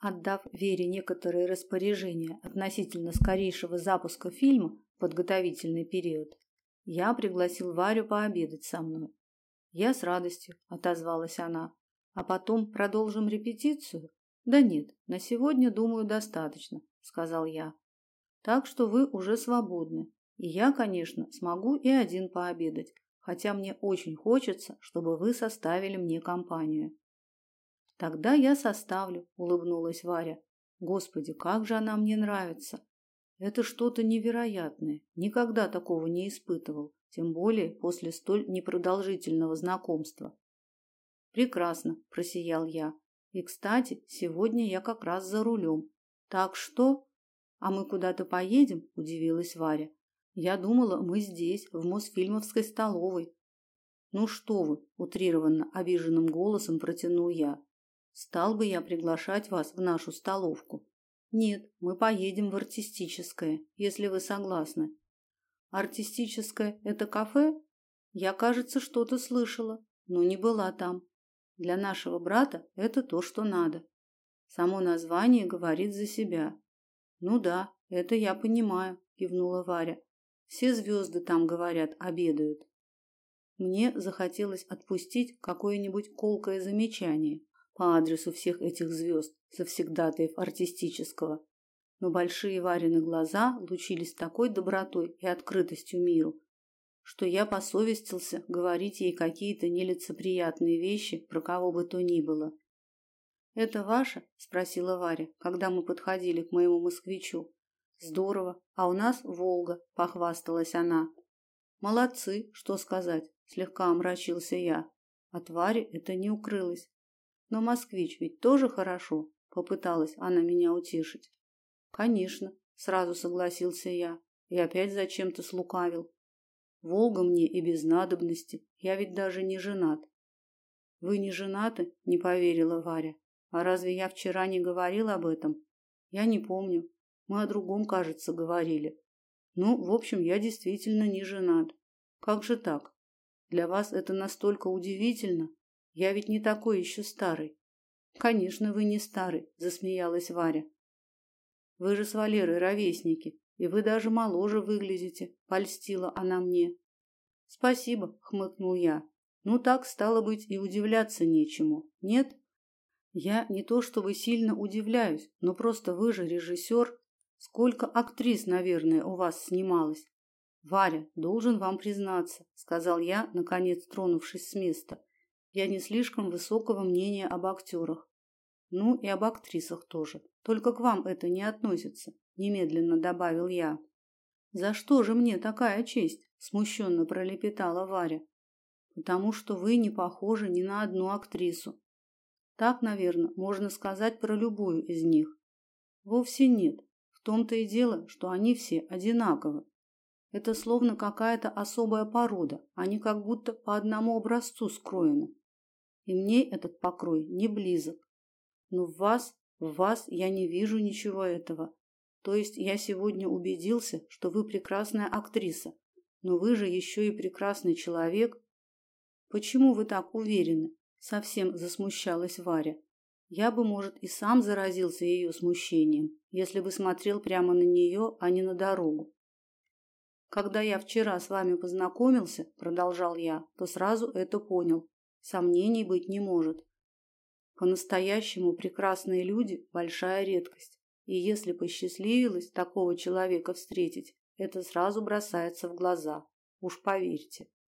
Отдав Вере некоторые распоряжения относительно скорейшего запуска фильма в подготовительный период, я пригласил Варю пообедать со мной. Я с радостью отозвалась она. А потом продолжим репетицию? Да нет, на сегодня, думаю, достаточно, сказал я. Так что вы уже свободны. И я, конечно, смогу и один пообедать, хотя мне очень хочется, чтобы вы составили мне компанию. Тогда я составлю, улыбнулась Варя. Господи, как же она мне нравится. Это что-то невероятное. Никогда такого не испытывал, тем более после столь непродолжительного знакомства. Прекрасно, просиял я. И, кстати, сегодня я как раз за рулем. Так что, а мы куда-то поедем? удивилась Варя. Я думала, мы здесь, в Мосфильмовской столовой. Ну что вы, утрированно обиженным голосом протянул я. Стал бы я приглашать вас в нашу столовку. Нет, мы поедем в артистическое, если вы согласны. Артистическое это кафе? Я, кажется, что-то слышала, но не была там. Для нашего брата это то, что надо. Само название говорит за себя. Ну да, это я понимаю, кивнула Варя. Все звезды там говорят, обедают. Мне захотелось отпустить какое-нибудь колкое замечание по адресу всех этих звезд, завсегдатаев артистического. Но большие Варины глаза лучились такой добротой и открытостью миру, что я посовестился говорить ей какие-то нелицеприятные вещи про кого бы то ни было. «Это ваше?» – спросила Варя, когда мы подходили к моему москвичу. Здорово. А у нас Волга, похвасталась она. Молодцы, что сказать, слегка омрачился я. От Вари это не укрылось. Но москвич ведь тоже хорошо, попыталась она меня утешить. Конечно, сразу согласился я и опять зачем-то слукавил. Волга мне и без надобности, я ведь даже не женат. Вы не женаты? не поверила Варя. А разве я вчера не говорил об этом? Я не помню. Мы о другом, кажется, говорили. Ну, в общем, я действительно не женат. Как же так? Для вас это настолько удивительно? Я ведь не такой еще старый. Конечно, вы не старый, засмеялась Варя. Вы же с Валерой ровесники, и вы даже моложе выглядите, польстила она мне. Спасибо, хмыкнул я. Ну так стало быть и удивляться нечему. Нет? Я не то чтобы сильно удивляюсь, но просто вы же режиссер, Сколько актрис, наверное, у вас снималось? Варя, должен вам признаться, сказал я, наконец тронувшись с места. Я не слишком высокого мнения об актерах. Ну и об актрисах тоже. Только к вам это не относится, немедленно добавил я. За что же мне такая честь? смущенно пролепетала Варя. Потому что вы не похожи ни на одну актрису. Так, наверное, можно сказать про любую из них. Вовсе нет. В том-то и дело, что они все одинаковы. Это словно какая-то особая порода, они как будто по одному образцу скроены. И мне этот покрой не близок. Но в вас, в вас я не вижу ничего этого. То есть я сегодня убедился, что вы прекрасная актриса, но вы же еще и прекрасный человек. Почему вы так уверены? Совсем засмущалась Варя. Я бы, может, и сам заразился ее смущением, если бы смотрел прямо на нее, а не на дорогу. Когда я вчера с вами познакомился, продолжал я, то сразу это понял. Сомнений быть не может. По-настоящему прекрасные люди большая редкость. И если посчастливилось такого человека встретить, это сразу бросается в глаза. Уж поверьте.